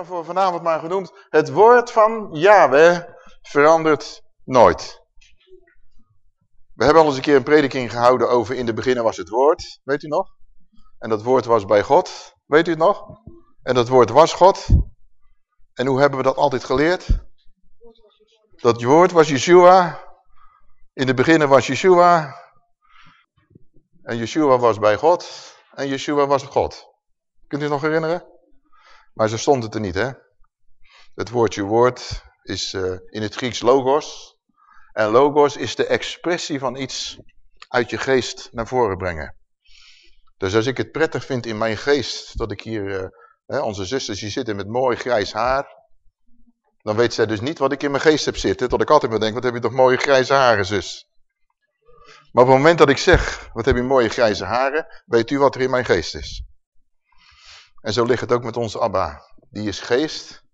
thema voor vanavond maar genoemd. Het woord van Yahweh verandert nooit. We hebben al eens een keer een prediking gehouden over in de beginnen was het woord. Weet u nog? En dat woord was bij God. Weet u het nog? En dat woord was God. En hoe hebben we dat altijd geleerd? Dat woord was Yeshua. In de beginnen was Yeshua. En Yeshua was bij God. En Yeshua was God. Kunt u het nog herinneren? Maar zo stond het er niet, hè? Het woordje woord is uh, in het Grieks logos. En logos is de expressie van iets uit je geest naar voren brengen. Dus als ik het prettig vind in mijn geest, dat ik hier, uh, hè, onze zusters hier zitten met mooi grijs haar, dan weet zij dus niet wat ik in mijn geest heb zitten. Dat ik altijd maar denk, wat heb je toch mooie grijze haren, zus. Maar op het moment dat ik zeg, wat heb je mooie grijze haren, weet u wat er in mijn geest is. En zo ligt het ook met onze Abba. Die is geest,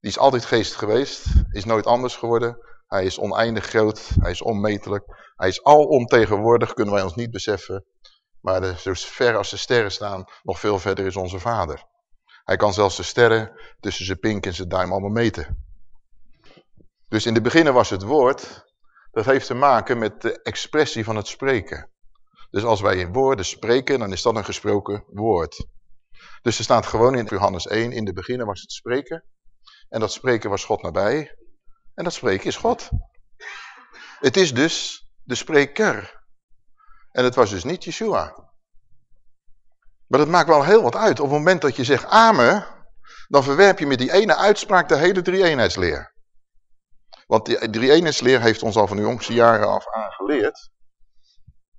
die is altijd geest geweest, is nooit anders geworden. Hij is oneindig groot, hij is onmetelijk, hij is alomtegenwoordig, kunnen wij ons niet beseffen. Maar zo ver als de sterren staan, nog veel verder is onze vader. Hij kan zelfs de sterren tussen zijn pink en zijn duim allemaal meten. Dus in de beginnen was het woord, dat heeft te maken met de expressie van het spreken. Dus als wij in woorden spreken, dan is dat een gesproken woord. Dus er staat gewoon in Johannes 1, in de beginnen was het spreken. En dat spreken was God nabij. En dat spreken is God. Het is dus de spreker. En het was dus niet Yeshua. Maar dat maakt wel heel wat uit. Op het moment dat je zegt amen, dan verwerp je met die ene uitspraak de hele drie-eenheidsleer. Want die drie-eenheidsleer heeft ons al van de jongste jaren af aangeleerd.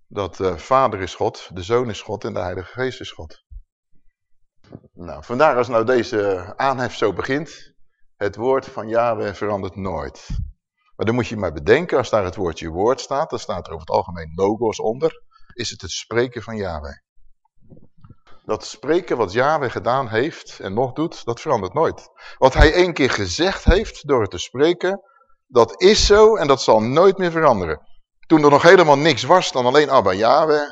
Dat de vader is God, de zoon is God en de heilige geest is God. Nou, vandaar als nou deze aanhef zo begint. Het woord van Yahweh verandert nooit. Maar dan moet je maar bedenken, als daar het woordje woord staat, dan staat er over het algemeen logos onder, is het het spreken van Yahweh. Dat spreken wat Yahweh gedaan heeft en nog doet, dat verandert nooit. Wat hij één keer gezegd heeft door het te spreken, dat is zo en dat zal nooit meer veranderen. Toen er nog helemaal niks was dan alleen Abba Yahweh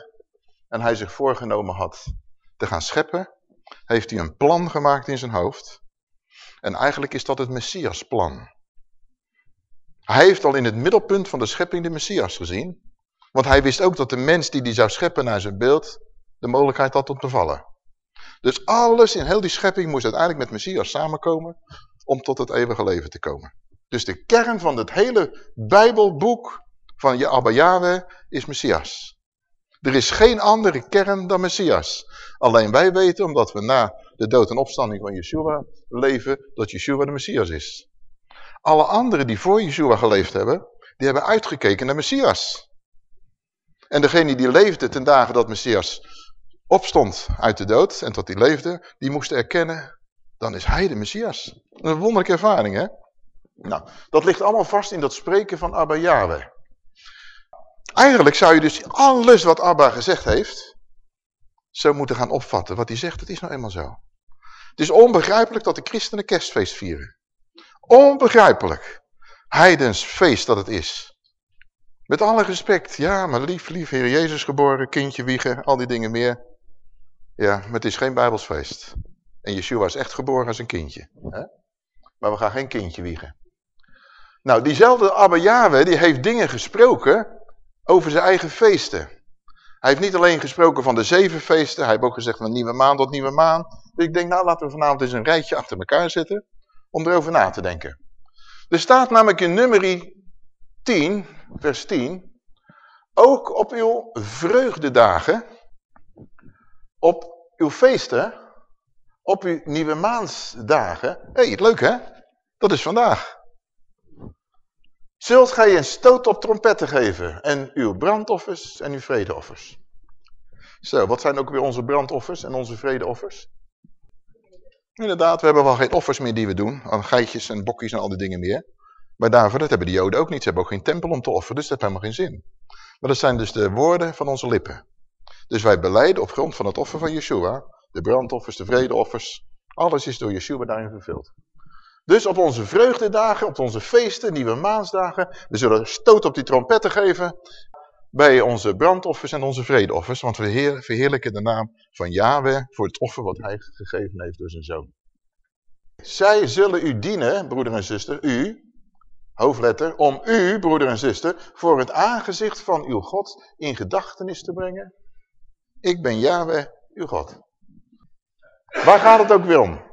en hij zich voorgenomen had te gaan scheppen, heeft hij een plan gemaakt in zijn hoofd. En eigenlijk is dat het Messiasplan. Hij heeft al in het middelpunt van de schepping de Messias gezien. Want hij wist ook dat de mens die die zou scheppen naar zijn beeld, de mogelijkheid had om te vallen. Dus alles in heel die schepping moest uiteindelijk met Messias samenkomen om tot het eeuwige leven te komen. Dus de kern van het hele Bijbelboek van Abba Yahweh is Messias. Er is geen andere kern dan Messias. Alleen wij weten, omdat we na de dood en opstanding van Yeshua leven, dat Yeshua de Messias is. Alle anderen die voor Yeshua geleefd hebben, die hebben uitgekeken naar Messias. En degene die leefde ten dagen dat Messias opstond uit de dood en tot hij leefde, die moesten erkennen, dan is hij de Messias. Een wonderlijke ervaring, hè? Nou, dat ligt allemaal vast in dat spreken van Abba Yahweh. Eigenlijk zou je dus alles wat Abba gezegd heeft, zo moeten gaan opvatten. Wat hij zegt, het is nou eenmaal zo. Het is onbegrijpelijk dat de christenen kerstfeest vieren. Onbegrijpelijk. Heidens feest dat het is. Met alle respect, ja, maar lief, lief, Heer Jezus geboren, kindje wiegen, al die dingen meer. Ja, maar het is geen Bijbelsfeest. En Yeshua is echt geboren als een kindje. Hè? Maar we gaan geen kindje wiegen. Nou, diezelfde Abba Yahweh, die heeft dingen gesproken over zijn eigen feesten. Hij heeft niet alleen gesproken van de zeven feesten, hij heeft ook gezegd van nieuwe maan tot nieuwe maan. Dus ik denk, nou laten we vanavond eens een rijtje achter elkaar zetten om erover na te denken. Er staat namelijk in nummer 10, vers 10, ook op uw vreugdedagen, op uw feesten, op uw nieuwe maansdagen. Hé, hey, leuk hè? Dat is vandaag. Zult gij een stoot op trompetten geven en uw brandoffers en uw vredeoffers. Zo, wat zijn ook weer onze brandoffers en onze vredeoffers? Inderdaad, we hebben wel geen offers meer die we doen. Aan geitjes en bokjes en al die dingen meer. Maar daarvoor, dat hebben de joden ook niet. Ze hebben ook geen tempel om te offeren, dus dat heeft helemaal geen zin. Maar dat zijn dus de woorden van onze lippen. Dus wij beleiden op grond van het offer van Yeshua, de brandoffers, de vredeoffers, alles is door Yeshua daarin vervuld. Dus op onze vreugdedagen, op onze feesten, nieuwe maansdagen, we zullen stoot op die trompetten geven bij onze brandoffers en onze vredeoffers, want we verheerlijken de naam van Yahweh voor het offer wat hij gegeven heeft door zijn zoon. Zij zullen u dienen, broeder en zuster, u, hoofdletter, om u, broeder en zuster, voor het aangezicht van uw God in gedachtenis te brengen. Ik ben Yahweh, uw God. Waar gaat het ook weer om?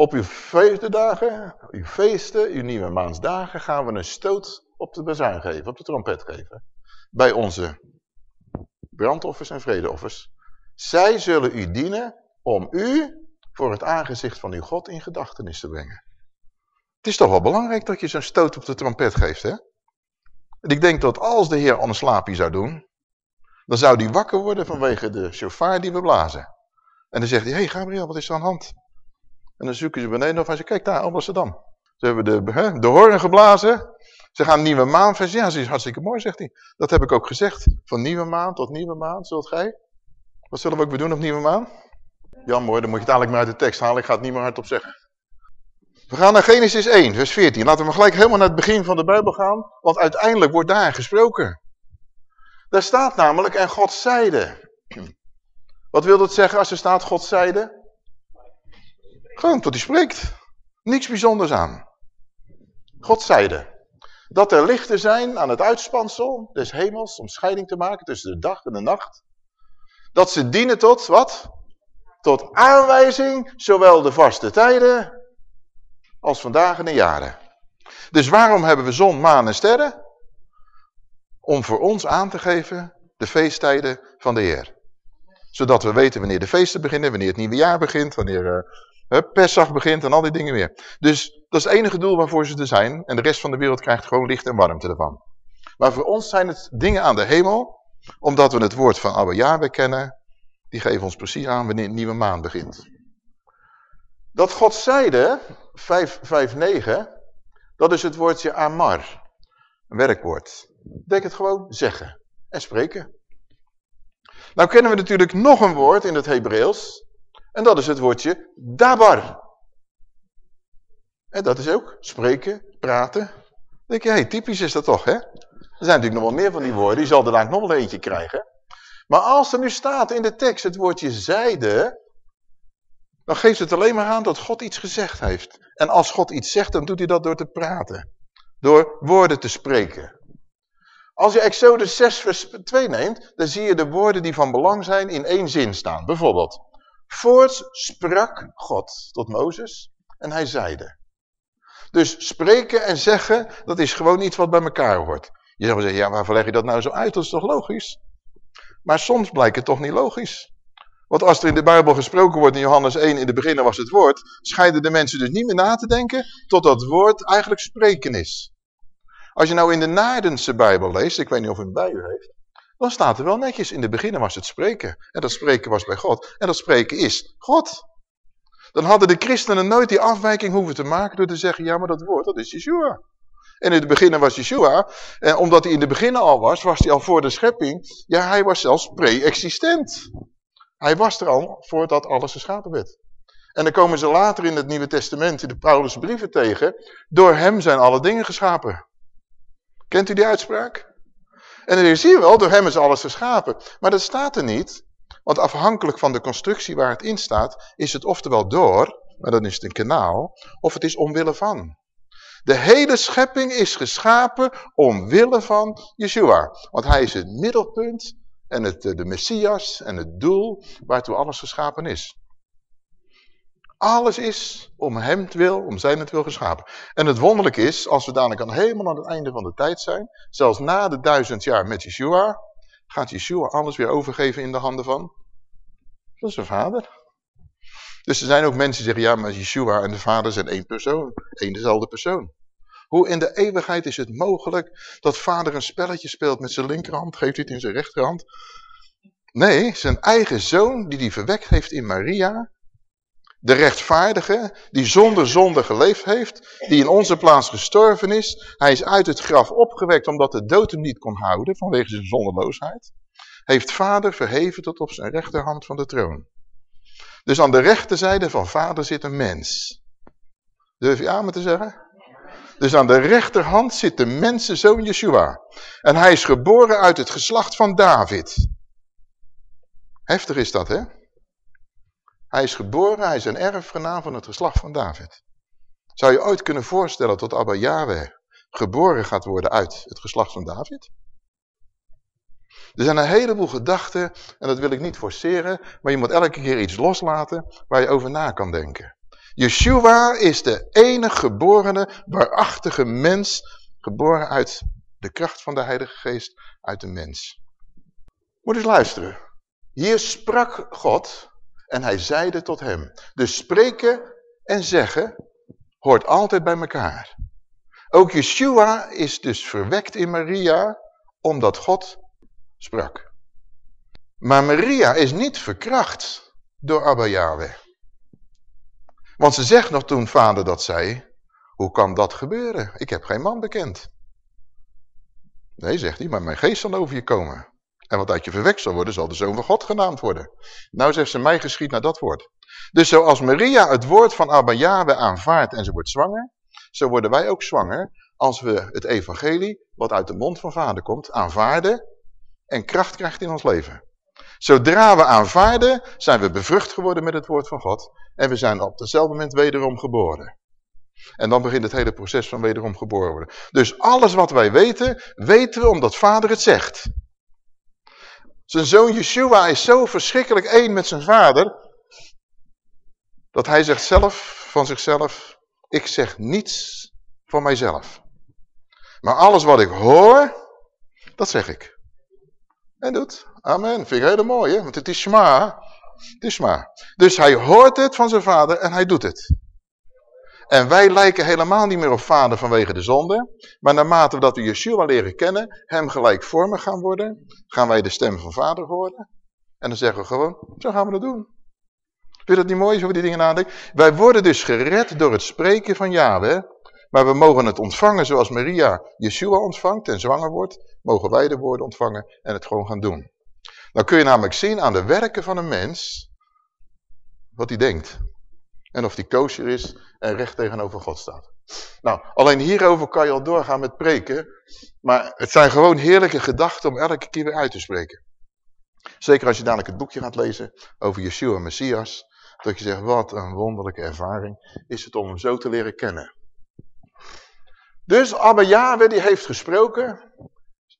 Op uw feestdagen, uw feesten, uw nieuwe maansdagen gaan we een stoot op de bazuin geven, op de trompet geven. Bij onze brandoffers en vredeoffers. Zij zullen u dienen om u voor het aangezicht van uw God in gedachtenis te brengen. Het is toch wel belangrijk dat je zo'n stoot op de trompet geeft, hè? En ik denk dat als de Heer een slaapje zou doen, dan zou die wakker worden vanwege de chauffeur die we blazen. En dan zegt hij, hé hey Gabriel, wat is er aan de hand? En dan zoeken ze beneden of hij zegt, kijk daar, Amsterdam. Ze hebben de, hè, de geblazen. Ze gaan nieuwe maan Ja, ze is hartstikke mooi, zegt hij. Dat heb ik ook gezegd. Van nieuwe maan tot nieuwe maan, zult gij? Wat zullen we ook weer doen op nieuwe maan? Jammer hoor, dan moet je het eigenlijk maar uit de tekst halen. Ik ga het niet meer hardop zeggen. We gaan naar Genesis 1, vers 14. Laten we gelijk helemaal naar het begin van de Bijbel gaan. Want uiteindelijk wordt daar gesproken. Daar staat namelijk, en God zeide. Wat wil dat zeggen als er staat God zeide? Gewoon tot hij spreekt. Niks bijzonders aan. God zeide. Dat er lichten zijn aan het uitspansel des hemels om scheiding te maken tussen de dag en de nacht. Dat ze dienen tot, wat? Tot aanwijzing, zowel de vaste tijden als vandaag en de jaren. Dus waarom hebben we zon, maan en sterren? Om voor ons aan te geven de feesttijden van de Heer. Zodat we weten wanneer de feesten beginnen, wanneer het nieuwe jaar begint, wanneer uh, Pesach begint en al die dingen meer. Dus dat is het enige doel waarvoor ze er zijn. En de rest van de wereld krijgt gewoon licht en warmte ervan. Maar voor ons zijn het dingen aan de hemel, omdat we het woord van Abba Yahweh kennen. Die geven ons precies aan wanneer een nieuwe maan begint. Dat God zeide, 5.9, dat is het woordje amar. Een werkwoord. Denk het gewoon zeggen en spreken. Nou kennen we natuurlijk nog een woord in het Hebreeuws. En dat is het woordje dabar. En dat is ook spreken, praten. Dan denk je, hey, typisch is dat toch, hè? Er zijn natuurlijk nog wel meer van die woorden. Die zal er eigenlijk nog wel eentje krijgen. Maar als er nu staat in de tekst het woordje zijde, dan geeft het alleen maar aan dat God iets gezegd heeft. En als God iets zegt, dan doet hij dat door te praten. Door woorden te spreken. Als je Exodus 6 vers 2 neemt, dan zie je de woorden die van belang zijn in één zin staan. Bijvoorbeeld, voorts sprak God tot Mozes en hij zeide. Dus spreken en zeggen, dat is gewoon iets wat bij elkaar hoort. Je zou zeggen, ja, waarvoor leg je dat nou zo uit? Dat is toch logisch? Maar soms blijkt het toch niet logisch. Want als er in de Bijbel gesproken wordt in Johannes 1, in de beginnen was het woord, scheiden de mensen dus niet meer na te denken tot dat woord eigenlijk spreken is. Als je nou in de Naardense Bijbel leest, ik weet niet of u het bij u heeft, dan staat er wel netjes, in de beginnen was het spreken. En dat spreken was bij God. En dat spreken is God. Dan hadden de christenen nooit die afwijking hoeven te maken door te zeggen, ja maar dat woord, dat is Yeshua. En in het begin was Yeshua, en omdat hij in de begin al was, was hij al voor de schepping, ja hij was zelfs pre-existent. Hij was er al voordat alles geschapen werd. En dan komen ze later in het Nieuwe Testament, in de Paulus brieven tegen, door hem zijn alle dingen geschapen. Kent u die uitspraak? En dan zie je wel, door hem is alles geschapen. Maar dat staat er niet, want afhankelijk van de constructie waar het in staat, is het oftewel door, maar dan is het een kanaal, of het is omwille van. De hele schepping is geschapen omwille van Yeshua. Want hij is het middelpunt en het, de Messias en het doel waartoe alles geschapen is. Alles is om hem het wil, om zijn het wil geschapen. En het wonderlijke is, als we dadelijk aan helemaal aan het einde van de tijd zijn, zelfs na de duizend jaar met Yeshua, gaat Yeshua alles weer overgeven in de handen van, van zijn vader. Dus er zijn ook mensen die zeggen, ja, maar Yeshua en de vader zijn één persoon, één dezelfde persoon. Hoe in de eeuwigheid is het mogelijk dat vader een spelletje speelt met zijn linkerhand, geeft dit in zijn rechterhand? Nee, zijn eigen zoon die hij verwekt heeft in Maria, de rechtvaardige, die zonder zonde geleefd heeft, die in onze plaats gestorven is. Hij is uit het graf opgewekt omdat de dood hem niet kon houden vanwege zijn zonderloosheid. Heeft vader verheven tot op zijn rechterhand van de troon. Dus aan de rechterzijde van vader zit een mens. Durf je aan me te zeggen? Dus aan de rechterhand zit de mensenzoon Yeshua. En hij is geboren uit het geslacht van David. Heftig is dat, hè? Hij is geboren, hij is een erfgenaam van het geslacht van David. Zou je ooit kunnen voorstellen dat Abba Yahweh geboren gaat worden uit het geslacht van David? Er zijn een heleboel gedachten, en dat wil ik niet forceren, maar je moet elke keer iets loslaten waar je over na kan denken. Yeshua is de enige geborene, waarachtige mens, geboren uit de kracht van de Heilige Geest, uit de mens. Moet eens luisteren. Hier sprak God en hij zeide tot hem. Dus spreken en zeggen hoort altijd bij elkaar. Ook Yeshua is dus verwekt in Maria omdat God sprak. Maar Maria is niet verkracht door Abba Yahweh. Want ze zegt nog toen vader dat zei, hoe kan dat gebeuren? Ik heb geen man bekend. Nee, zegt hij, maar mijn geest zal over je komen. En wat uit je verwekt zal worden, zal de Zoon van God genaamd worden. Nou zegt ze, mij geschiet naar dat woord. Dus zoals Maria het woord van Abba aanvaardt en ze wordt zwanger, zo worden wij ook zwanger als we het evangelie, wat uit de mond van vader komt, aanvaarden en kracht krijgt in ons leven. Zodra we aanvaarden, zijn we bevrucht geworden met het woord van God. En we zijn op hetzelfde moment wederom geboren. En dan begint het hele proces van wederom geboren worden. Dus alles wat wij weten, weten we omdat vader het zegt. Zijn zoon Yeshua is zo verschrikkelijk één met zijn vader, dat hij zegt zelf van zichzelf, ik zeg niets van mijzelf. Maar alles wat ik hoor, dat zeg ik. En doet. Amen. Vind ik heel mooi, hè? Want het is Shema. Het is. Dus hij hoort het van zijn vader en hij doet het. En wij lijken helemaal niet meer op vader vanwege de zonde. Maar naarmate we dat we leren kennen, hem gelijkvormig gaan worden, gaan wij de stem van vader horen. En dan zeggen we gewoon, zo gaan we dat doen. Vind je dat niet mooi, zo we die dingen nadenken? Wij worden dus gered door het spreken van Yahweh. Maar we mogen het ontvangen zoals Maria Yeshua ontvangt en zwanger wordt. Mogen wij de woorden ontvangen en het gewoon gaan doen. Dan kun je namelijk zien aan de werken van een mens wat hij denkt. En of die kosher is en recht tegenover God staat. Nou, alleen hierover kan je al doorgaan met preken. Maar het zijn gewoon heerlijke gedachten om elke keer weer uit te spreken. Zeker als je dadelijk het boekje gaat lezen over Yeshua Messias. Dat je zegt, wat een wonderlijke ervaring is het om hem zo te leren kennen. Dus Abba Yahweh die heeft gesproken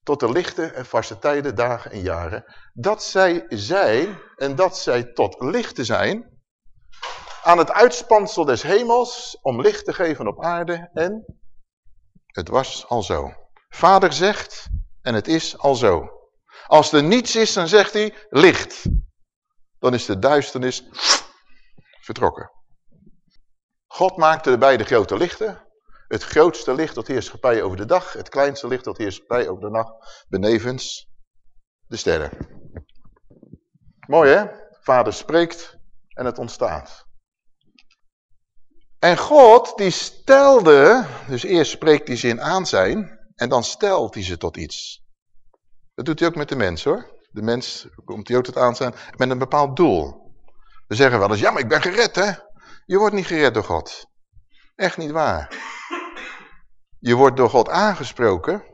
tot de lichte en vaste tijden, dagen en jaren. Dat zij zijn en dat zij tot lichten zijn aan het uitspansel des hemels om licht te geven op aarde en het was al zo. Vader zegt en het is al zo. Als er niets is, dan zegt hij licht. Dan is de duisternis vertrokken. God maakte de beide grote lichten. Het grootste licht tot heerschappij over de dag. Het kleinste licht tot heerschappij over de nacht. Benevens de sterren. Mooi hè? Vader spreekt en het ontstaat. En God die stelde, dus eerst spreekt hij zin aan zijn en dan stelt hij ze tot iets. Dat doet hij ook met de mens hoor. De mens komt hij ook tot aan zijn met een bepaald doel. We zeggen wel eens, ja maar ik ben gered hè. Je wordt niet gered door God. Echt niet waar. Je wordt door God aangesproken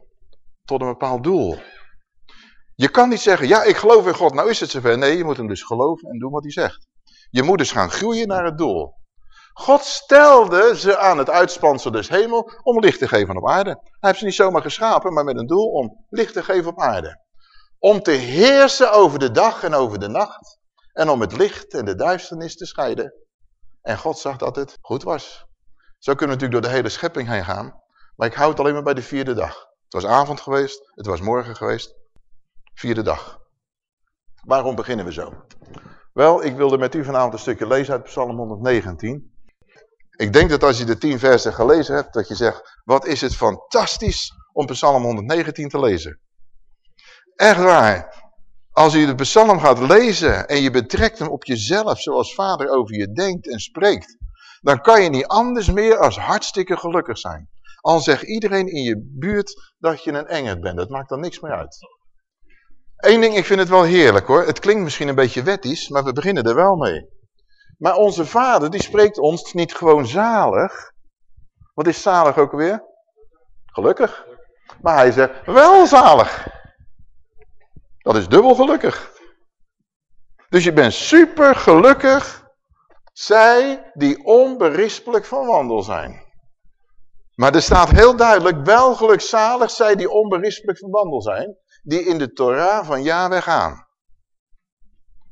tot een bepaald doel. Je kan niet zeggen, ja ik geloof in God, nou is het zover. Nee, je moet hem dus geloven en doen wat hij zegt. Je moet dus gaan groeien naar het doel. God stelde ze aan het uitspansel des hemel om licht te geven op aarde. Hij heeft ze niet zomaar geschapen, maar met een doel om licht te geven op aarde. Om te heersen over de dag en over de nacht. En om het licht en de duisternis te scheiden. En God zag dat het goed was. Zo kunnen we natuurlijk door de hele schepping heen gaan. Maar ik hou het alleen maar bij de vierde dag. Het was avond geweest, het was morgen geweest. Vierde dag. Waarom beginnen we zo? Wel, ik wilde met u vanavond een stukje lezen uit Psalm 119. Ik denk dat als je de tien versen gelezen hebt, dat je zegt, wat is het fantastisch om Psalm 119 te lezen. Echt waar. Als je de psalm gaat lezen en je betrekt hem op jezelf, zoals vader over je denkt en spreekt, dan kan je niet anders meer als hartstikke gelukkig zijn. Al zegt iedereen in je buurt dat je een engel bent, dat maakt dan niks meer uit. Eén ding, ik vind het wel heerlijk hoor. Het klinkt misschien een beetje wettisch, maar we beginnen er wel mee. Maar onze vader, die spreekt ons niet gewoon zalig. Wat is zalig ook weer? Gelukkig. Maar hij zegt wel zalig. Dat is dubbel gelukkig. Dus je bent super gelukkig Zij die onberispelijk van wandel zijn. Maar er staat heel duidelijk, wel gelukzalig zij die onberispelijk van wandel zijn, die in de Torah van Yahweh gaan.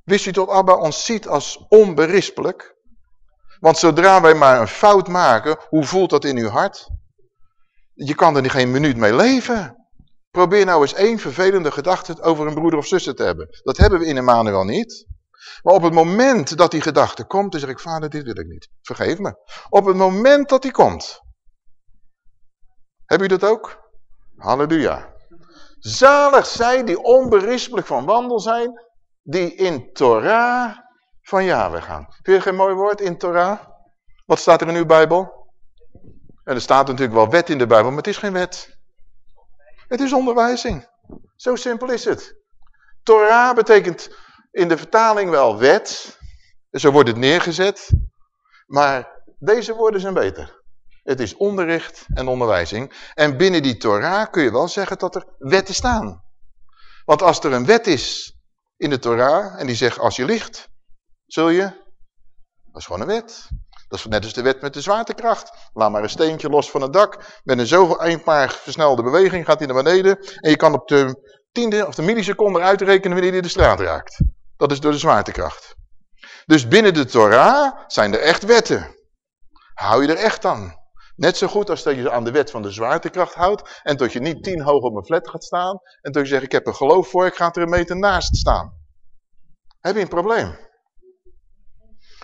Wist u dat Abba ons ziet als onberispelijk? Want zodra wij maar een fout maken, hoe voelt dat in uw hart? Je kan er geen minuut mee leven. Probeer nou eens één vervelende gedachte over een broeder of zuster te hebben. Dat hebben we in Emmanuel niet. Maar op het moment dat die gedachte komt, dan zeg ik, vader, dit wil ik niet. Vergeef me. Op het moment dat die komt. Heb u dat ook? Halleluja. Zalig zij die onberispelijk van wandel zijn, die in Torah van Yahweh gaan. Vind je geen mooi woord in Torah? Wat staat er in uw Bijbel? En er staat natuurlijk wel wet in de Bijbel, maar het is geen wet. Het is onderwijzing. Zo simpel is het. Torah betekent in de vertaling wel wet. Zo wordt het neergezet. Maar deze woorden zijn beter. Het is onderricht en onderwijzing. En binnen die Torah kun je wel zeggen dat er wetten staan. Want als er een wet is in de Torah en die zegt als je ligt, zul je... Dat is gewoon een wet. Dat is net als de wet met de zwaartekracht. Laat maar een steentje los van het dak. Met een zoveel eenpaar versnelde beweging gaat hij naar beneden. En je kan op de tiende of de milliseconde uitrekenen wanneer hij de straat raakt. Dat is door de zwaartekracht. Dus binnen de Torah zijn er echt wetten. Hou je er echt aan. Net zo goed als dat je aan de wet van de zwaartekracht houdt. En dat je niet tien hoog op een flat gaat staan. En dat je zegt, ik heb er geloof voor, ik ga er een meter naast staan. Heb je een probleem.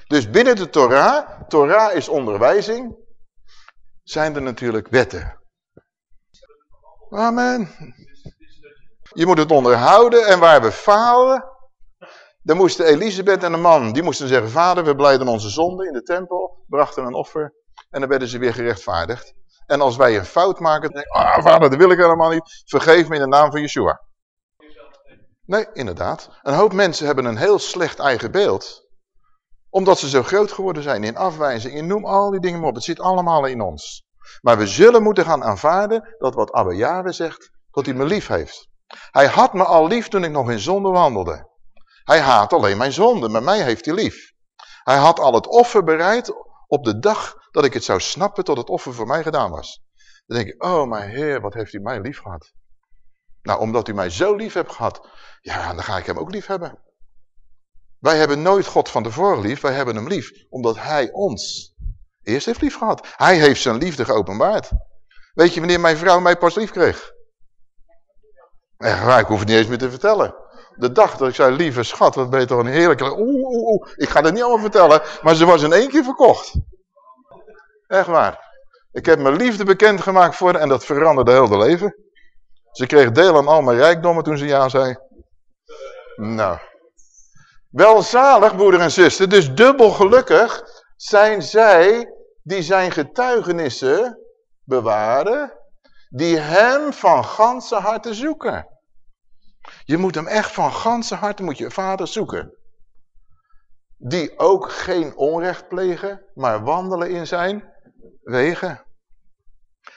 Dus binnen de Torah, Torah is onderwijzing, zijn er natuurlijk wetten. Amen. Je moet het onderhouden en waar we falen, dan moesten Elisabeth en de man, die moesten zeggen, vader, we blijden onze zonde in de tempel, brachten een offer en dan werden ze weer gerechtvaardigd. En als wij een fout maken, dan denk ik, ah vader, dat wil ik helemaal niet, vergeef me in de naam van Yeshua. Nee, inderdaad. Een hoop mensen hebben een heel slecht eigen beeld omdat ze zo groot geworden zijn in afwijzing. En noem al die dingen maar op. Het zit allemaal in ons. Maar we zullen moeten gaan aanvaarden dat wat Abba Yahweh zegt, dat hij me lief heeft. Hij had me al lief toen ik nog in zonde wandelde. Hij haat alleen mijn zonde, maar mij heeft hij lief. Hij had al het offer bereid op de dag dat ik het zou snappen tot het offer voor mij gedaan was. Dan denk ik, oh mijn Heer, wat heeft u mij lief gehad. Nou, omdat u mij zo lief hebt gehad, ja, dan ga ik hem ook lief hebben. Wij hebben nooit God van tevoren lief, wij hebben hem lief, omdat hij ons eerst heeft lief gehad. Hij heeft zijn liefde geopenbaard. Weet je wanneer mijn vrouw mij pas lief kreeg? Echt waar, ik hoef het niet eens meer te vertellen. De dag dat ik zei, lieve schat, wat ben je toch een heerlijke... Oeh, oeh, oeh, ik ga het niet allemaal vertellen, maar ze was in één keer verkocht. Echt waar. Ik heb mijn liefde bekendgemaakt voor en dat veranderde heel de leven. Ze kreeg deel aan al mijn rijkdommen toen ze ja zei. Nou, Welzalig, broeder en zuster, dus dubbel gelukkig zijn zij die zijn getuigenissen bewaren, die hem van ganse harte zoeken. Je moet hem echt van ganse harte, moet je vader zoeken. Die ook geen onrecht plegen, maar wandelen in zijn wegen.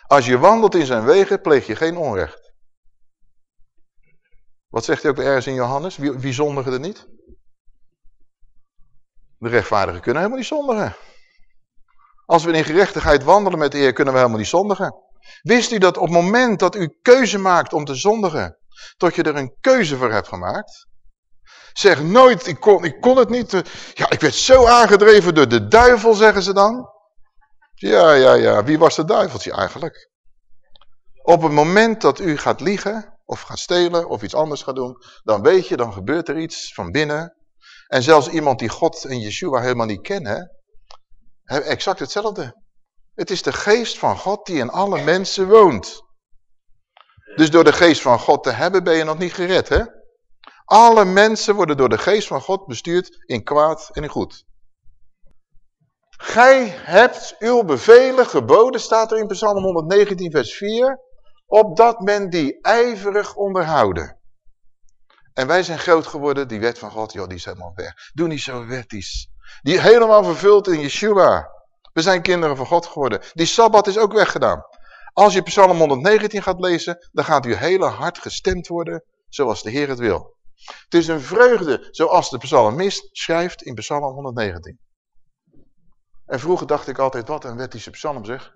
Als je wandelt in zijn wegen, pleeg je geen onrecht. Wat zegt hij ook ergens in Johannes? Wie, wie zondigen er niet? De rechtvaardigen kunnen helemaal niet zondigen. Als we in gerechtigheid wandelen met de Heer, kunnen we helemaal niet zondigen. Wist u dat op het moment dat u keuze maakt om te zondigen, tot je er een keuze voor hebt gemaakt? Zeg nooit, ik kon, ik kon het niet. Ja, ik werd zo aangedreven door de duivel, zeggen ze dan. Ja, ja, ja. Wie was de duiveltje eigenlijk? Op het moment dat u gaat liegen, of gaat stelen, of iets anders gaat doen, dan weet je, dan gebeurt er iets van binnen en zelfs iemand die God en Yeshua helemaal niet kennen, exact hetzelfde. Het is de geest van God die in alle mensen woont. Dus door de geest van God te hebben ben je nog niet gered, hè? Alle mensen worden door de geest van God bestuurd in kwaad en in goed. Gij hebt uw bevelen geboden, staat er in Psalm 119 vers 4, opdat men die ijverig onderhouden. En wij zijn groot geworden, die wet van God, joh, die is helemaal weg. Doe niet zo wettisch. Die helemaal vervuld in Yeshua. We zijn kinderen van God geworden. Die Sabbat is ook weggedaan. Als je Psalm 119 gaat lezen, dan gaat uw hele hart gestemd worden zoals de Heer het wil. Het is een vreugde, zoals de psalmist schrijft in Psalm 119. En vroeger dacht ik altijd, wat een wettische psalm zeg.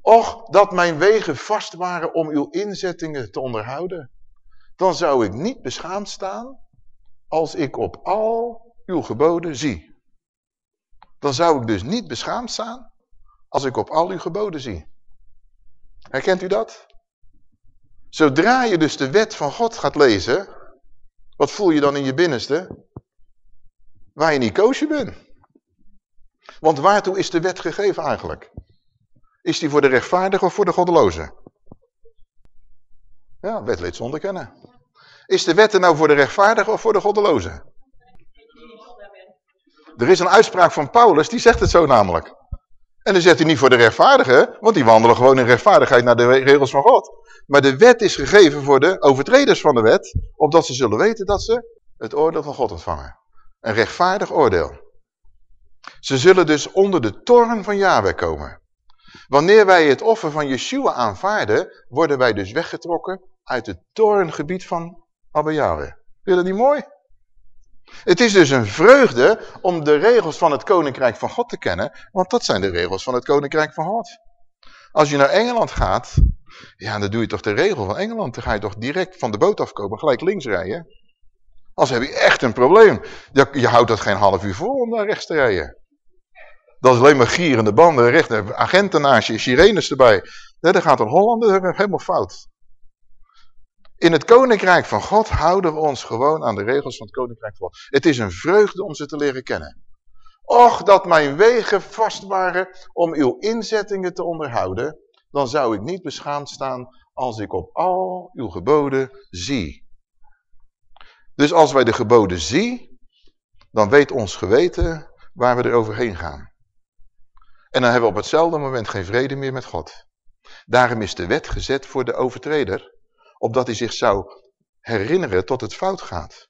Och, dat mijn wegen vast waren om uw inzettingen te onderhouden. Dan zou ik niet beschaamd staan als ik op al uw geboden zie. Dan zou ik dus niet beschaamd staan als ik op al uw geboden zie. Herkent u dat? Zodra je dus de wet van God gaat lezen, wat voel je dan in je binnenste? Waar je niet koosje bent. Want waartoe is de wet gegeven eigenlijk? Is die voor de rechtvaardige of voor de goddeloze? Ja, wet leed zonder kennen. Is de wet er nou voor de rechtvaardige of voor de goddeloze? Er is een uitspraak van Paulus, die zegt het zo namelijk. En dan zegt hij niet voor de rechtvaardigen, want die wandelen gewoon in rechtvaardigheid naar de regels van God. Maar de wet is gegeven voor de overtreders van de wet, opdat ze zullen weten dat ze het oordeel van God ontvangen. Een rechtvaardig oordeel. Ze zullen dus onder de toren van Yahweh komen. Wanneer wij het offer van Yeshua aanvaarden, worden wij dus weggetrokken uit het torengebied van Abba Yahweh. Vind je dat niet mooi? Het is dus een vreugde om de regels van het koninkrijk van God te kennen, want dat zijn de regels van het koninkrijk van God. Als je naar Engeland gaat, ja, dan doe je toch de regel van Engeland. Dan ga je toch direct van de boot afkomen, gelijk links rijden. Als heb je echt een probleem. Je, je houdt dat geen half uur vol om daar rechts te rijden. Dat is alleen maar gierende banden, recht, agenten naast sirenes erbij. Ja, dan gaat een Hollander helemaal fout. In het koninkrijk van God houden we ons gewoon aan de regels van het koninkrijk van God. Het is een vreugde om ze te leren kennen. Och, dat mijn wegen vast waren om uw inzettingen te onderhouden, dan zou ik niet beschaamd staan als ik op al uw geboden zie. Dus als wij de geboden zien, dan weet ons geweten waar we er overheen gaan. En dan hebben we op hetzelfde moment geen vrede meer met God. Daarom is de wet gezet voor de overtreder opdat hij zich zou herinneren tot het fout gaat.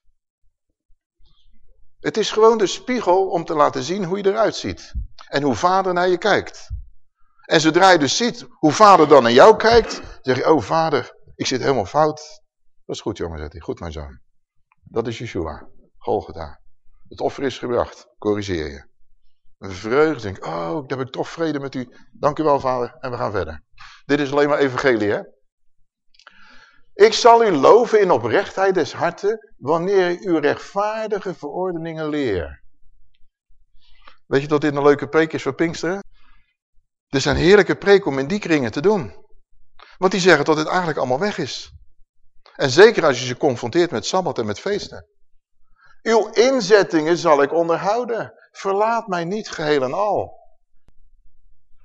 Het is gewoon de spiegel om te laten zien hoe je eruit ziet. En hoe vader naar je kijkt. En zodra je dus ziet hoe vader dan naar jou kijkt, zeg je, oh vader, ik zit helemaal fout. Dat is goed jongen, zegt hij. Goed mijn zoon. Dat is Yeshua. Golgotha. Het offer is gebracht. Corrigeer je. Een vreugde. Denk, oh, dan heb ik toch vrede met u. Dank u wel vader. En we gaan verder. Dit is alleen maar evangelie hè. Ik zal u loven in oprechtheid des harten, wanneer ik uw rechtvaardige verordeningen leer. Weet je dat dit een leuke preek is voor Pinksteren? Dit zijn heerlijke preek om in die kringen te doen. Want die zeggen dat het eigenlijk allemaal weg is. En zeker als je ze confronteert met Sabbat en met feesten. Uw inzettingen zal ik onderhouden. Verlaat mij niet geheel en al.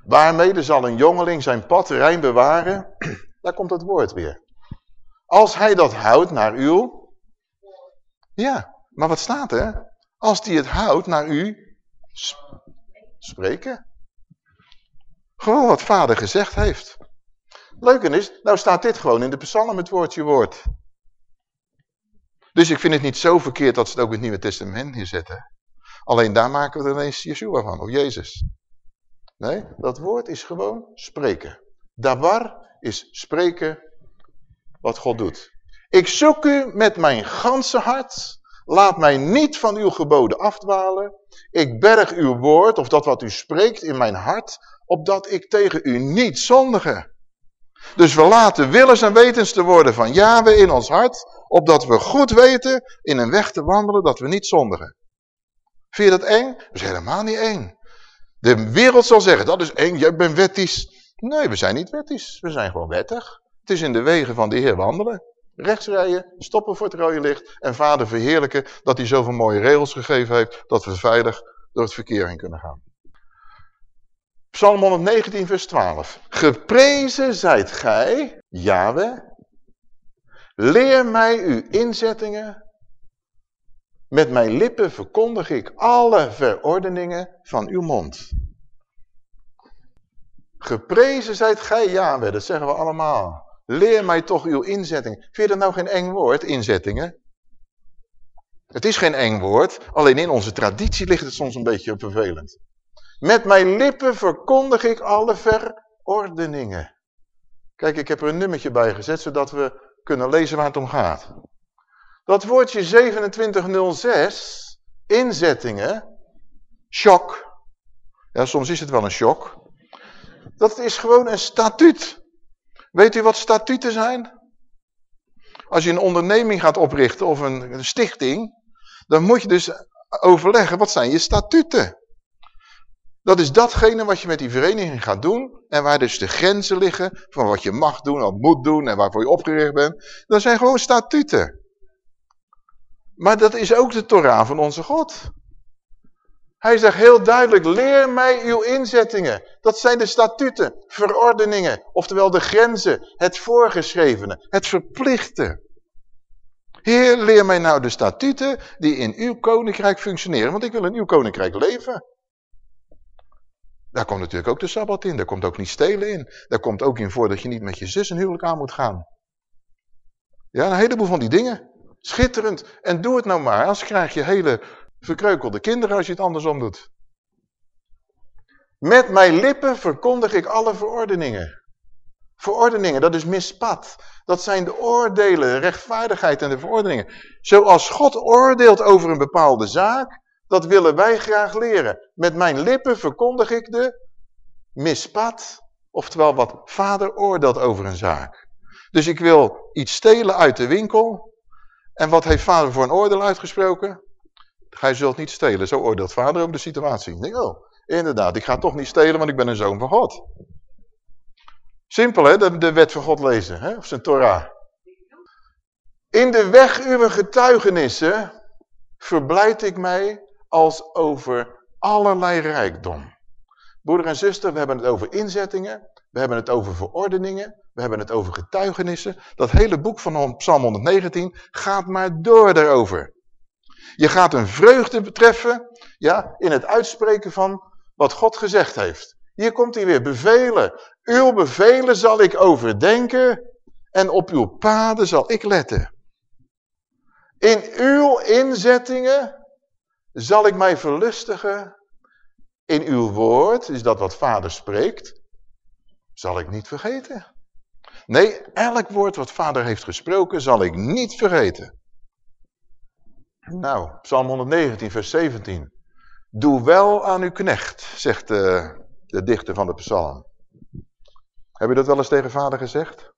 Waarmee zal een jongeling zijn pad rein bewaren? Daar komt het woord weer. Als hij dat houdt naar uw... Ja, maar wat staat er? Als hij het houdt naar u spreken. Gewoon wat vader gezegd heeft. Leuke is, nou staat dit gewoon in de psalm, het woordje woord. Dus ik vind het niet zo verkeerd dat ze het ook in het Nieuwe Testament hier zetten. Alleen daar maken we er ineens Yeshua van, of Jezus. Nee, dat woord is gewoon spreken. Dabar is spreken wat God doet. Ik zoek u met mijn ganse hart. Laat mij niet van uw geboden afdwalen. Ik berg uw woord, of dat wat u spreekt, in mijn hart, opdat ik tegen u niet zondige. Dus we laten willens en wetens te worden van Yahweh in ons hart, opdat we goed weten in een weg te wandelen dat we niet zondigen. Vind je dat eng? Dat is helemaal niet eng. De wereld zal zeggen, dat is eng, jij bent wettisch. Nee, we zijn niet wettisch, we zijn gewoon wettig. Het is in de wegen van de Heer wandelen. Rechts rijden, stoppen voor het rode licht en vader verheerlijken dat hij zoveel mooie regels gegeven heeft dat we veilig door het verkeer heen kunnen gaan. Psalm 119 vers 12. Geprezen zijt gij, Yahweh, leer mij uw inzettingen. Met mijn lippen verkondig ik alle verordeningen van uw mond. Geprezen zijt gij, Yahweh, dat zeggen we allemaal. Leer mij toch uw inzettingen. Vind je dat nou geen eng woord, inzettingen? Het is geen eng woord, alleen in onze traditie ligt het soms een beetje vervelend. Met mijn lippen verkondig ik alle verordeningen. Kijk, ik heb er een nummertje bij gezet, zodat we kunnen lezen waar het om gaat. Dat woordje 2706, inzettingen, shock, Ja, soms is het wel een shock. Dat is gewoon een statuut. Weet u wat statuten zijn? Als je een onderneming gaat oprichten of een, een stichting, dan moet je dus overleggen, wat zijn je statuten? Dat is datgene wat je met die vereniging gaat doen en waar dus de grenzen liggen van wat je mag doen, wat moet doen en waarvoor je opgericht bent. Dat zijn gewoon statuten. Maar dat is ook de Torah van onze God. Hij zegt heel duidelijk, leer mij uw inzettingen. Dat zijn de statuten, verordeningen, oftewel de grenzen, het voorgeschrevene, het verplichte. Heer, leer mij nou de statuten die in uw koninkrijk functioneren, want ik wil in uw koninkrijk leven. Daar komt natuurlijk ook de Sabbat in, daar komt ook niet stelen in. Daar komt ook in voor dat je niet met je zus een huwelijk aan moet gaan. Ja, een heleboel van die dingen. Schitterend. En doe het nou maar, anders krijg je hele verkreukelde kinderen als je het andersom doet. Met mijn lippen verkondig ik alle verordeningen. Verordeningen, dat is mispad. Dat zijn de oordelen, de rechtvaardigheid en de verordeningen. Zoals God oordeelt over een bepaalde zaak, dat willen wij graag leren. Met mijn lippen verkondig ik de mispad, oftewel wat vader oordeelt over een zaak. Dus ik wil iets stelen uit de winkel. En wat heeft vader voor een oordeel uitgesproken? Gij zult niet stelen, zo oordeelt vader over de situatie. Denk, oh, inderdaad, ik ga toch niet stelen, want ik ben een zoon van God. Simpel hè, de, de wet van God lezen, hè? of zijn Torah. In de weg uw getuigenissen verblijd ik mij als over allerlei rijkdom. Broeder en zuster, we hebben het over inzettingen, we hebben het over verordeningen, we hebben het over getuigenissen. Dat hele boek van Psalm 119 gaat maar door daarover. Je gaat een vreugde betreffen ja, in het uitspreken van wat God gezegd heeft. Hier komt hij weer, bevelen. Uw bevelen zal ik overdenken en op uw paden zal ik letten. In uw inzettingen zal ik mij verlustigen. In uw woord, is dat wat vader spreekt, zal ik niet vergeten. Nee, elk woord wat vader heeft gesproken zal ik niet vergeten. Nou, Psalm 119, vers 17. Doe wel aan uw knecht, zegt de, de dichter van de psalm. Heb je dat wel eens tegen vader gezegd?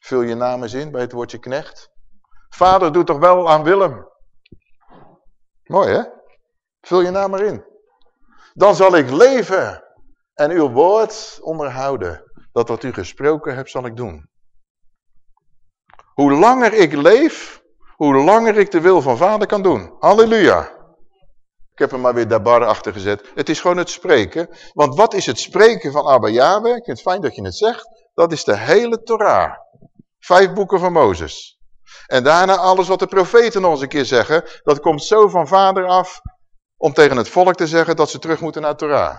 Vul je naam eens in bij het woordje knecht. Vader, doe toch wel aan Willem. Mooi hè? Vul je naam erin. Dan zal ik leven en uw woord onderhouden. Dat wat u gesproken hebt zal ik doen. Hoe langer ik leef, hoe langer ik de wil van vader kan doen. Halleluja. Ik heb hem maar weer dabar achter gezet. Het is gewoon het spreken. Want wat is het spreken van Abba Yahweh? Ik vind het fijn dat je het zegt. Dat is de hele Torah. Vijf boeken van Mozes. En daarna alles wat de profeten nog eens een keer zeggen. Dat komt zo van vader af. Om tegen het volk te zeggen dat ze terug moeten naar Torah.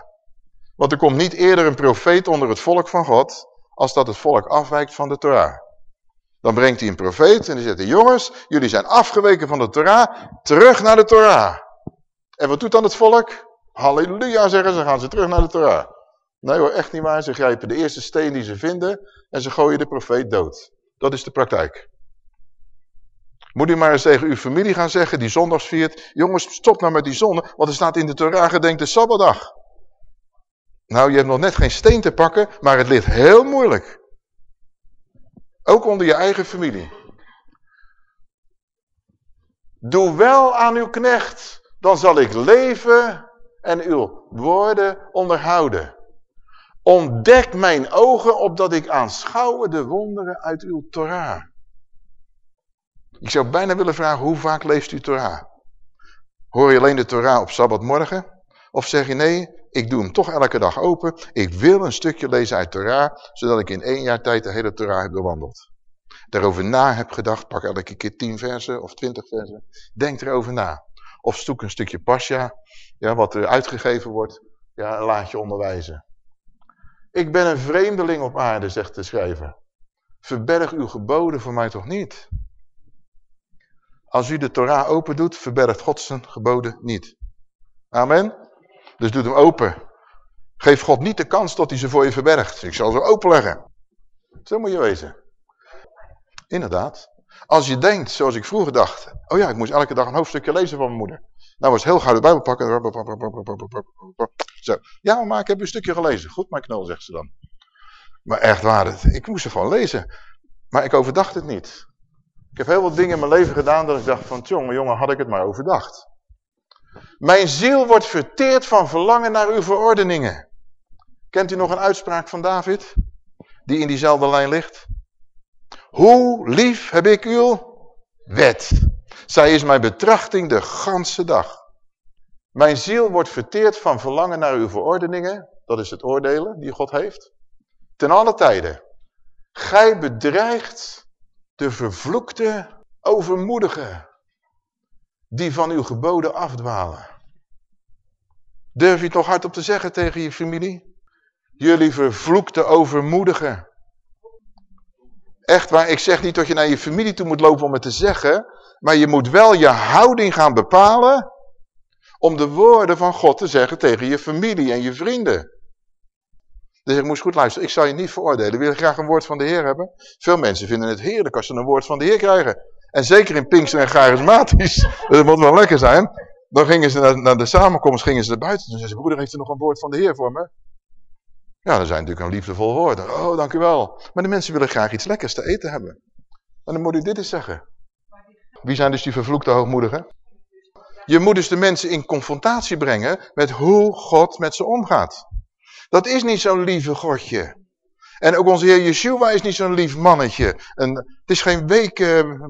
Want er komt niet eerder een profeet onder het volk van God. Als dat het volk afwijkt van de Torah. Dan brengt hij een profeet en die zegt, jongens, jullie zijn afgeweken van de Torah, terug naar de Torah. En wat doet dan het volk? Halleluja, zeggen ze, gaan ze terug naar de Torah. Nee hoor, echt niet waar. Ze grijpen de eerste steen die ze vinden en ze gooien de profeet dood. Dat is de praktijk. Moet u maar eens tegen uw familie gaan zeggen die zondags viert. Jongens, stop nou met die zonde, want er staat in de Torah gedenkt de Sabbatdag. Nou, je hebt nog net geen steen te pakken, maar het ligt heel moeilijk. Ook onder je eigen familie. Doe wel aan uw knecht, dan zal ik leven en uw woorden onderhouden. Ontdek mijn ogen, opdat ik aanschouwen de wonderen uit uw Torah. Ik zou bijna willen vragen, hoe vaak leest u Torah? Hoor je alleen de Torah op Sabbatmorgen? Of zeg je nee, ik doe hem toch elke dag open. Ik wil een stukje lezen uit Torah, zodat ik in één jaar tijd de hele Torah heb bewandeld. Daarover na heb gedacht, pak elke keer tien versen of twintig versen. Denk erover na. Of zoek een stukje pasja, ja, wat er uitgegeven wordt, ja, laat je onderwijzen. Ik ben een vreemdeling op aarde, zegt de schrijver. Verberg uw geboden voor mij toch niet? Als u de Torah open doet, verbergt God zijn geboden niet. Amen? Dus doe hem open. Geef God niet de kans dat hij ze voor je verbergt. Ik zal ze openleggen. Zo moet je wezen. Inderdaad. Als je denkt, zoals ik vroeger dacht, oh ja, ik moest elke dag een hoofdstukje lezen van mijn moeder. Nou was heel gauw de Bijbel pakken. Zo. Ja, maar ik heb een stukje gelezen. Goed, mijn knul, zegt ze dan. Maar echt waar, ik moest het gewoon lezen. Maar ik overdacht het niet. Ik heb heel wat dingen in mijn leven gedaan dat ik dacht van, jongen, jongen, had ik het maar overdacht. Mijn ziel wordt verteerd van verlangen naar uw verordeningen. Kent u nog een uitspraak van David? Die in diezelfde lijn ligt. Hoe lief heb ik uw wet. Zij is mijn betrachting de ganse dag. Mijn ziel wordt verteerd van verlangen naar uw verordeningen. Dat is het oordelen die God heeft. Ten alle tijden. Gij bedreigt de vervloekte overmoedigen. Die van uw geboden afdwalen. Durf je het nog hardop te zeggen tegen je familie? Jullie vervloekte overmoedigen. Echt waar, ik zeg niet dat je naar je familie toe moet lopen om het te zeggen. Maar je moet wel je houding gaan bepalen om de woorden van God te zeggen tegen je familie en je vrienden. Dus ik moest goed luisteren. Ik zal je niet veroordelen. Wil je graag een woord van de Heer hebben? Veel mensen vinden het heerlijk als ze een woord van de Heer krijgen. En zeker in Pinkster en charismatisch. dat moet wel lekker zijn. Dan gingen ze naar, de samenkomst, gingen ze naar buiten. Toen zei ze, broeder, heeft er nog een woord van de Heer voor me? Ja, dat zijn natuurlijk een liefdevol woord. Oh, dankjewel. Maar de mensen willen graag iets lekkers te eten hebben. En dan moet ik dit eens zeggen. Wie zijn dus die vervloekte hoogmoedigen? Je moet dus de mensen in confrontatie brengen met hoe God met ze omgaat. Dat is niet zo'n lieve godje. En ook onze Heer Yeshua is niet zo'n lief mannetje. En het is geen week uh,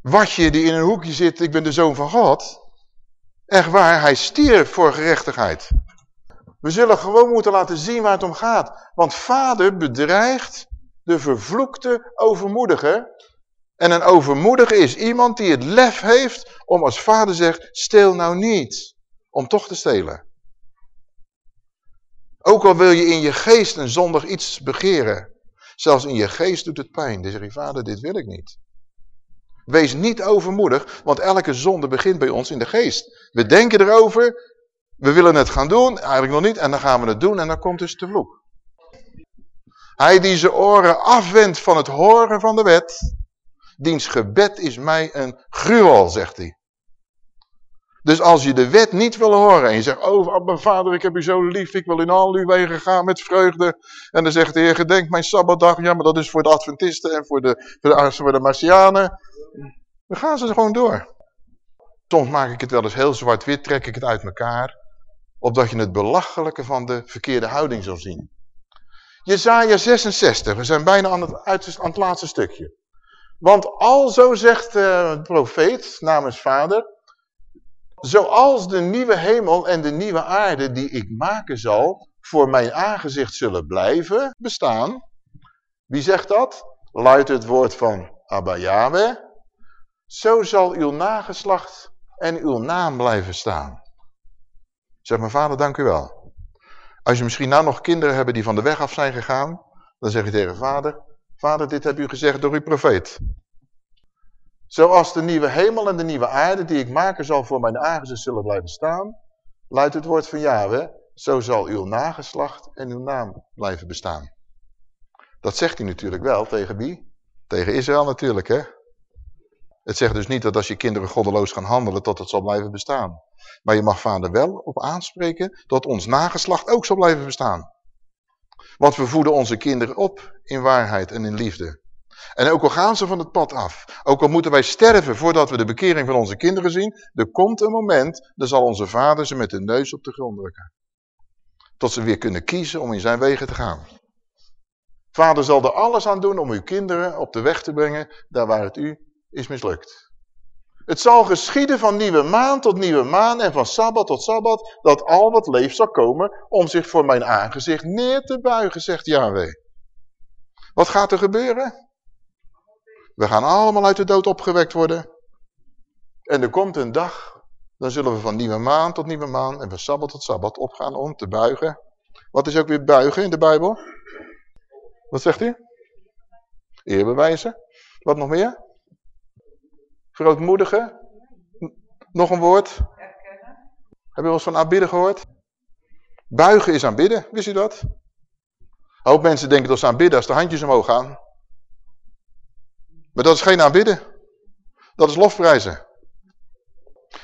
watje die in een hoekje zit, ik ben de zoon van God. Echt waar, hij stierf voor gerechtigheid. We zullen gewoon moeten laten zien waar het om gaat. Want vader bedreigt de vervloekte overmoedige. En een overmoedige is iemand die het lef heeft om als vader zegt, steel nou niet. Om toch te stelen. Ook al wil je in je geest een zondig iets begeren. Zelfs in je geest doet het pijn. Dan zeg je, vader, dit wil ik niet. Wees niet overmoedig, want elke zonde begint bij ons in de geest. We denken erover, we willen het gaan doen, eigenlijk nog niet, en dan gaan we het doen en dan komt dus de vloek. Hij die zijn oren afwendt van het horen van de wet, diens gebed is mij een gruwel, zegt hij. Dus als je de wet niet wil horen en je zegt, oh mijn vader, ik heb u zo lief, ik wil in al uw wegen gaan met vreugde. En dan zegt de Heer, gedenk mijn Sabbatdag, ja maar dat is voor de Adventisten en voor de, voor de, voor de Martianen. Dan gaan ze gewoon door. Soms maak ik het wel eens heel zwart-wit, trek ik het uit elkaar. Opdat je het belachelijke van de verkeerde houding zal zien. Jezaja 66, we zijn bijna aan het, aan het laatste stukje. Want alzo zegt uh, de profeet namens vader, zoals de nieuwe hemel en de nieuwe aarde die ik maken zal, voor mijn aangezicht zullen blijven bestaan. Wie zegt dat? Luidt het woord van Abba Yahweh. Zo zal uw nageslacht en uw naam blijven staan. Zeg maar, vader, dank u wel. Als je misschien nou nog kinderen hebben die van de weg af zijn gegaan, dan zeg je tegen vader, vader, dit heb u gezegd door uw profeet. Zoals de nieuwe hemel en de nieuwe aarde die ik maken zal voor mijn aangezicht zullen blijven staan, luidt het woord van Yahweh, zo zal uw nageslacht en uw naam blijven bestaan. Dat zegt hij natuurlijk wel tegen wie? Tegen Israël natuurlijk, hè? Het zegt dus niet dat als je kinderen goddeloos gaan handelen, dat het zal blijven bestaan. Maar je mag vader wel op aanspreken dat ons nageslacht ook zal blijven bestaan. Want we voeden onze kinderen op in waarheid en in liefde. En ook al gaan ze van het pad af, ook al moeten wij sterven voordat we de bekering van onze kinderen zien, er komt een moment, dan zal onze vader ze met de neus op de grond drukken. Tot ze weer kunnen kiezen om in zijn wegen te gaan. Vader zal er alles aan doen om uw kinderen op de weg te brengen, daar waar het u is mislukt. Het zal geschieden van nieuwe maan tot nieuwe maan en van sabbat tot sabbat, dat al wat leeft zal komen om zich voor mijn aangezicht neer te buigen, zegt Yahweh. Wat gaat er gebeuren? We gaan allemaal uit de dood opgewekt worden. En er komt een dag, dan zullen we van nieuwe maan tot nieuwe maan en van sabbat tot sabbat opgaan om te buigen. Wat is ook weer buigen in de Bijbel? Wat zegt hij? Eerbewijzen. Wat nog meer? Grootmoedige. Nog een woord. Hebben we wel eens van aanbidden gehoord? Buigen is aanbidden, wist u dat? Een hoop mensen denken dat ze aanbidden als de handjes omhoog gaan. Maar dat is geen aanbidden. Dat is lofprijzen.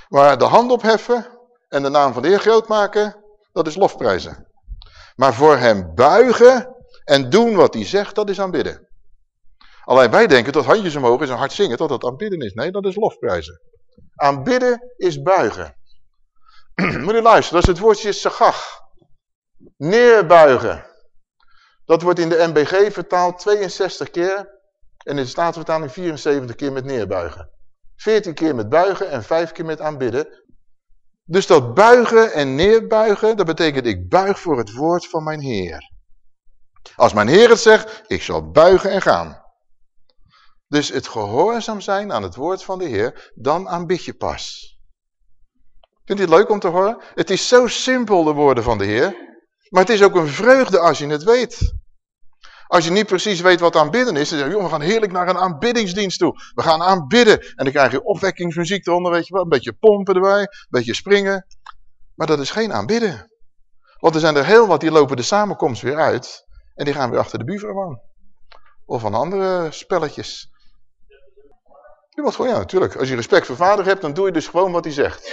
Maar de hand opheffen en de naam van de Heer groot maken, dat is lofprijzen. Maar voor hem buigen en doen wat hij zegt, dat is aanbidden. Alleen wij denken dat handjes omhoog is en hard zingen, dat dat aanbidden is. Nee, dat is lofprijzen. Aanbidden is buigen. Moet je luisteren, dat is het woordje sagach. Neerbuigen. Dat wordt in de MBG vertaald 62 keer en in de Statenvertaling 74 keer met neerbuigen. 14 keer met buigen en 5 keer met aanbidden. Dus dat buigen en neerbuigen, dat betekent ik buig voor het woord van mijn Heer. Als mijn Heer het zegt, ik zal buigen en gaan. Dus het gehoorzaam zijn aan het woord van de Heer, dan aanbid je pas. Vindt u het leuk om te horen? Het is zo simpel de woorden van de Heer. Maar het is ook een vreugde als je het weet. Als je niet precies weet wat aanbidden is, dan zeg je, joh, we gaan heerlijk naar een aanbiddingsdienst toe. We gaan aanbidden. En dan krijg je opwekkingsmuziek eronder, weet je wel. Een beetje pompen erbij, een beetje springen. Maar dat is geen aanbidden. Want er zijn er heel wat die lopen de samenkomst weer uit. En die gaan weer achter de buurvrouw. Of aan andere spelletjes. Je moet gewoon, ja natuurlijk. Als je respect voor vader hebt, dan doe je dus gewoon wat hij zegt.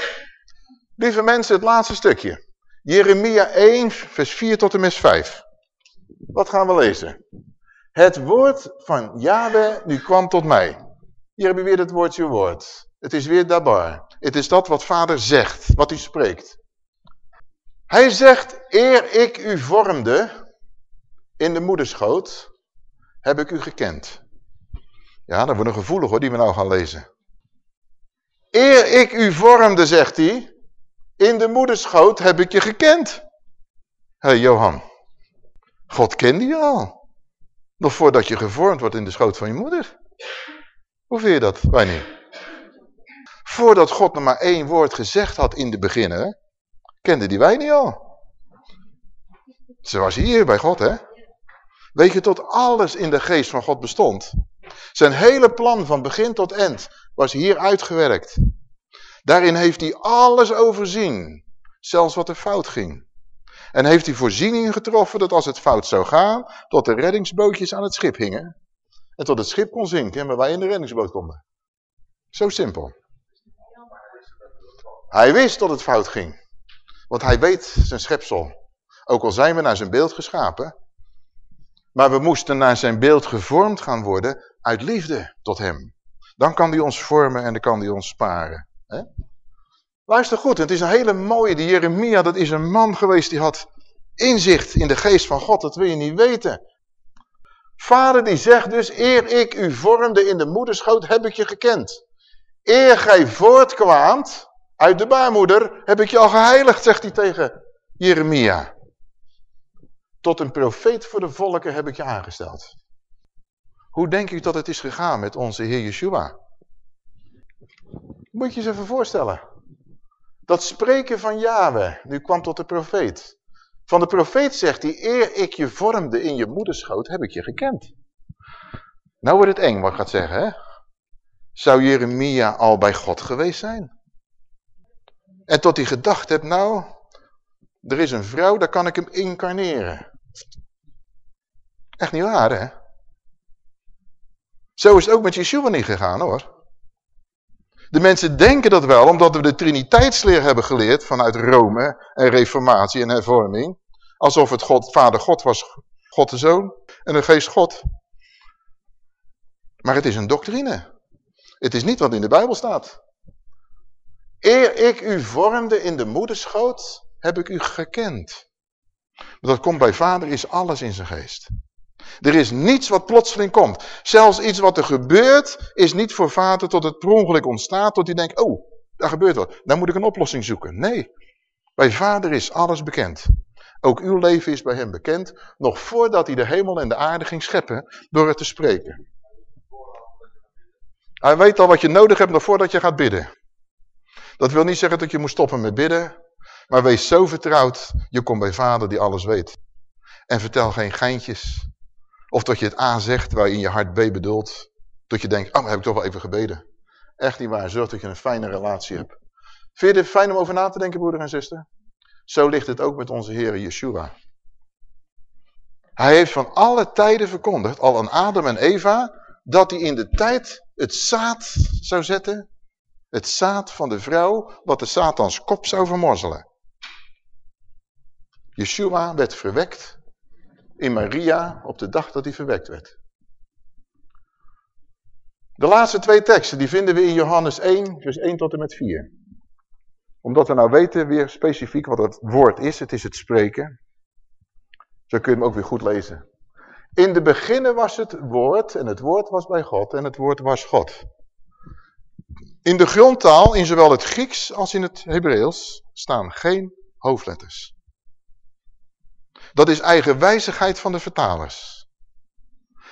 Lieve mensen, het laatste stukje. Jeremia 1, vers 4 tot en met 5. Wat gaan we lezen? Het woord van Yahweh nu kwam tot mij. Hier heb je weer het woordje woord. Het is weer dabar. Het is dat wat vader zegt, wat hij spreekt. Hij zegt, eer ik u vormde in de moederschoot, heb ik u gekend. Ja, dat wordt een gevoelig hoor, die we nou gaan lezen. Eer ik u vormde, zegt hij, in de moederschoot heb ik je gekend. Hé hey, Johan, God kende je al. Nog voordat je gevormd wordt in de schoot van je moeder. Hoe vind je dat, niet? Voordat God nog maar één woord gezegd had in de beginnen, kende die wij niet al. Ze was hier bij God, hè? Weet je, tot alles in de geest van God bestond. Zijn hele plan van begin tot eind was hier uitgewerkt. Daarin heeft hij alles overzien, zelfs wat er fout ging. En heeft hij voorzieningen getroffen dat als het fout zou gaan, tot de reddingsbootjes aan het schip hingen. En tot het schip kon zinken en maar wij in de reddingsboot konden. Zo simpel. Hij wist dat het fout ging. Want hij weet zijn schepsel. Ook al zijn we naar zijn beeld geschapen. Maar we moesten naar zijn beeld gevormd gaan worden uit liefde tot hem. Dan kan hij ons vormen en dan kan hij ons sparen. Hè? Luister goed, het is een hele mooie, die Jeremia, dat is een man geweest die had inzicht in de geest van God, dat wil je niet weten. Vader die zegt dus, eer ik u vormde in de moederschoot, heb ik je gekend. Eer gij voortkwaamt uit de baarmoeder, heb ik je al geheiligd, zegt hij tegen Jeremia. Tot een profeet voor de volken heb ik je aangesteld. Hoe denk u dat het is gegaan met onze Heer Yeshua? Moet je je even voorstellen. Dat spreken van Yahweh, nu kwam tot de profeet. Van de profeet zegt hij, eer ik je vormde in je moederschoot, heb ik je gekend. Nou wordt het eng wat gaat zeggen, hè? Zou Jeremia al bij God geweest zijn? En tot hij gedacht hebt, nou, er is een vrouw, daar kan ik hem incarneren. Echt niet waar, hè? Zo is het ook met Yeshua niet gegaan, hoor. De mensen denken dat wel, omdat we de triniteitsleer hebben geleerd vanuit Rome en reformatie en hervorming. Alsof het God, vader God was, God de Zoon en de geest God. Maar het is een doctrine. Het is niet wat in de Bijbel staat. Eer ik u vormde in de moederschoot, heb ik u gekend. Dat komt bij vader, is alles in zijn geest. Er is niets wat plotseling komt. Zelfs iets wat er gebeurt, is niet voor vader tot het per ongeluk ontstaat, tot hij denkt, oh, daar gebeurt wat. Dan moet ik een oplossing zoeken. Nee, bij vader is alles bekend. Ook uw leven is bij hem bekend, nog voordat hij de hemel en de aarde ging scheppen, door het te spreken. Hij weet al wat je nodig hebt nog voordat je gaat bidden. Dat wil niet zeggen dat je moet stoppen met bidden, maar wees zo vertrouwd, je komt bij vader die alles weet. En vertel geen geintjes. Of dat je het A zegt waar je in je hart B bedoelt. Dat je denkt, oh, heb ik toch wel even gebeden. Echt niet waar, zorg dat je een fijne relatie hebt. Vind je het fijn om over na te denken, broeder en zuster? Zo ligt het ook met onze Heer Yeshua. Hij heeft van alle tijden verkondigd, al aan Adam en Eva, dat hij in de tijd het zaad zou zetten. Het zaad van de vrouw, wat de Satans kop zou vermorzelen. Yeshua werd verwekt in Maria op de dag dat hij verwekt werd. De laatste twee teksten die vinden we in Johannes 1, vers 1 tot en met 4. Omdat we nou weten weer specifiek wat het woord is, het is het spreken. Zo kun je hem ook weer goed lezen. In de beginnen was het woord en het woord was bij God en het woord was God. In de grondtaal, in zowel het Grieks als in het Hebreeuws, staan geen hoofdletters. Dat is eigenwijzigheid van de vertalers.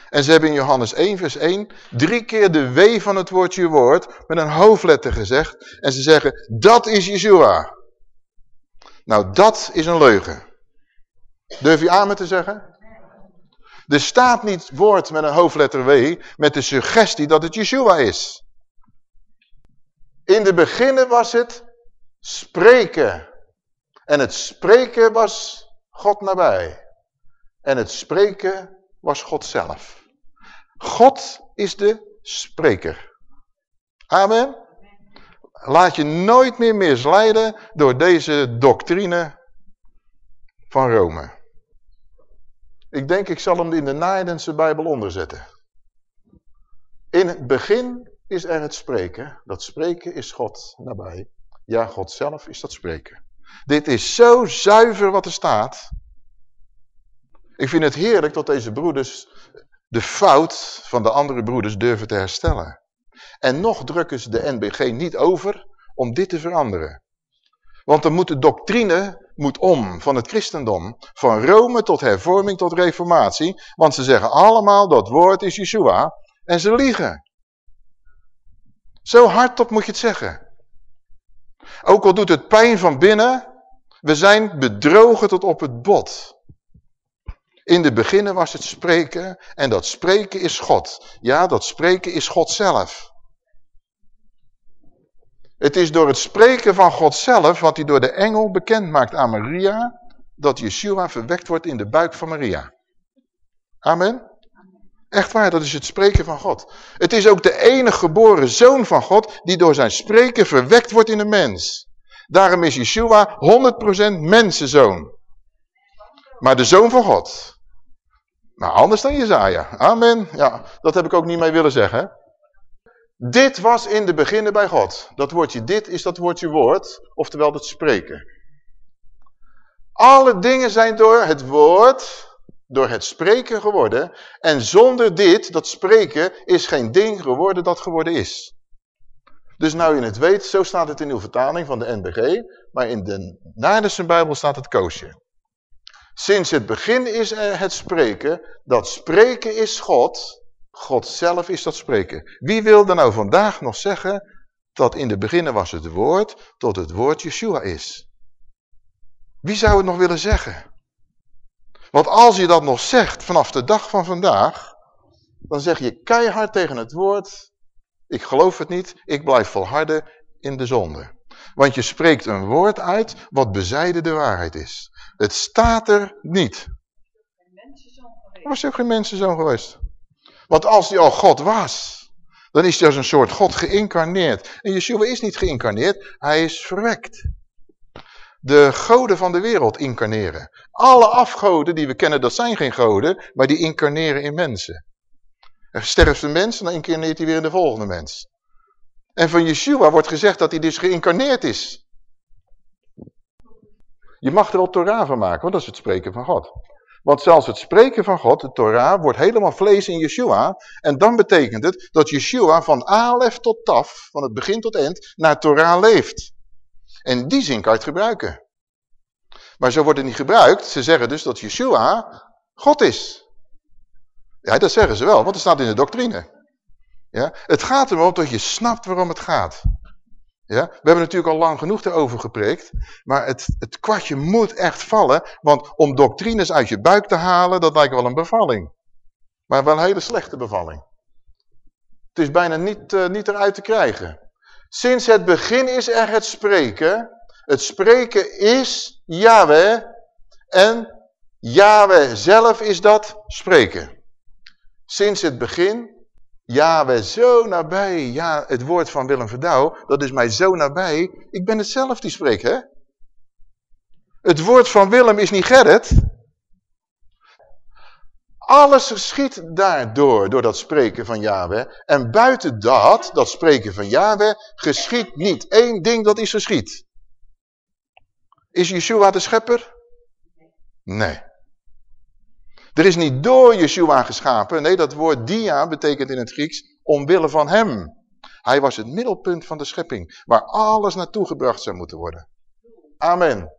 En ze hebben in Johannes 1 vers 1 drie keer de W van het woordje woord met een hoofdletter gezegd. En ze zeggen, dat is Yeshua. Nou, dat is een leugen. Durf je amen te zeggen? Er staat niet woord met een hoofdletter W met de suggestie dat het Yeshua is. In de beginnen was het spreken. En het spreken was God nabij. En het spreken was God zelf. God is de spreker. Amen. Laat je nooit meer misleiden door deze doctrine van Rome. Ik denk ik zal hem in de Naidense Bijbel onderzetten. In het begin is er het spreken. Dat spreken is God nabij. Ja, God zelf is dat spreken. Dit is zo zuiver wat er staat. Ik vind het heerlijk dat deze broeders de fout van de andere broeders durven te herstellen. En nog drukken ze de NBG niet over om dit te veranderen. Want dan moet de doctrine moet om van het christendom. Van Rome tot hervorming tot reformatie. Want ze zeggen allemaal dat woord is Yeshua. En ze liegen. Zo hardop moet je het zeggen. Ook al doet het pijn van binnen. We zijn bedrogen tot op het bot. In de beginnen was het spreken en dat spreken is God. Ja, dat spreken is God zelf. Het is door het spreken van God zelf, wat hij door de engel bekend maakt aan Maria, dat Yeshua verwekt wordt in de buik van Maria. Amen. Echt waar, dat is het spreken van God. Het is ook de enige geboren zoon van God die door zijn spreken verwekt wordt in de mens. Daarom is Yeshua 100% mensenzoon. Maar de zoon van God. Nou, anders dan Jezaja. Amen. Ja, dat heb ik ook niet mee willen zeggen. Dit was in de beginnen bij God. Dat woordje dit is dat woordje woord, oftewel het spreken. Alle dingen zijn door het woord, door het spreken geworden. En zonder dit, dat spreken, is geen ding geworden dat geworden is. Dus nou je het weet, zo staat het in uw vertaling van de NBG, maar in de Naardense Bijbel staat het koosje. Sinds het begin is het spreken, dat spreken is God, God zelf is dat spreken. Wie wil er nou vandaag nog zeggen dat in de beginnen was het woord, tot het woord Yeshua is? Wie zou het nog willen zeggen? Want als je dat nog zegt vanaf de dag van vandaag, dan zeg je keihard tegen het woord, ik geloof het niet, ik blijf volharden in de zonde. Want je spreekt een woord uit wat bezijden de waarheid is. Het staat er niet. Er was ook geen mensenzoon geweest. Want als hij al God was, dan is hij als een soort God geïncarneerd. En Yeshua is niet geïncarneerd, hij is verwekt. De goden van de wereld incarneren. Alle afgoden die we kennen, dat zijn geen goden, maar die incarneren in mensen. Er sterft een mens en dan incarneert hij weer in de volgende mens. En van Yeshua wordt gezegd dat hij dus geïncarneerd is. Je mag er wel Torah van maken, want dat is het spreken van God. Want zelfs het spreken van God, de Torah, wordt helemaal vlees in Yeshua. En dan betekent het dat Yeshua van Alef tot Taf, van het begin tot eind, naar Torah leeft. En die zin kan je het gebruiken. Maar zo wordt het niet gebruikt. Ze zeggen dus dat Yeshua God is. Ja, dat zeggen ze wel, want het staat in de doctrine. Ja? Het gaat erom dat je snapt waarom het gaat. Ja? We hebben natuurlijk al lang genoeg erover gepreekt, maar het, het kwartje moet echt vallen, want om doctrines uit je buik te halen, dat lijkt wel een bevalling. Maar wel een hele slechte bevalling. Het is bijna niet, uh, niet eruit te krijgen. Sinds het begin is er het spreken. Het spreken is Yahweh en Yahweh zelf is dat spreken. Sinds het begin Yahweh zo nabij. Ja, het woord van Willem Verdouw, dat is mij zo nabij. Ik ben het zelf die spreekt, hè? Het woord van Willem is niet Gerrit. Alles geschiet daardoor, door dat spreken van Yahweh. En buiten dat, dat spreken van Yahweh, geschiet niet. Eén ding dat is geschied. Is Yeshua de schepper? Nee. Er is niet door Yeshua geschapen. Nee, dat woord dia betekent in het Grieks omwille van hem. Hij was het middelpunt van de schepping, waar alles naartoe gebracht zou moeten worden. Amen.